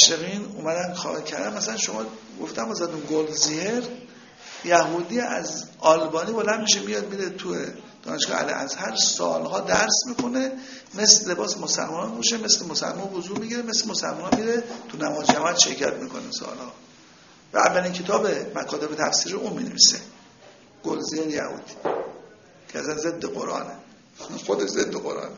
مشرقین اومدن کار کردن. مثلا شما گفتم ازتون گلزیر یهودی از آلبانی بلند میشه میاد میره تو دانشگاه از هر سالها درس می‌کنه مثل لباس مسلمان میشه مثل مسلمان وضو می‌گیره مثل مسلمان میره تو نماز جماعت شرکت می‌کنه سالها. و اولین کتاب مکاتب تفسیر اون می‌نویسه. گلزیر یهودی که از ضد قرآنه. خود ضد قرآنه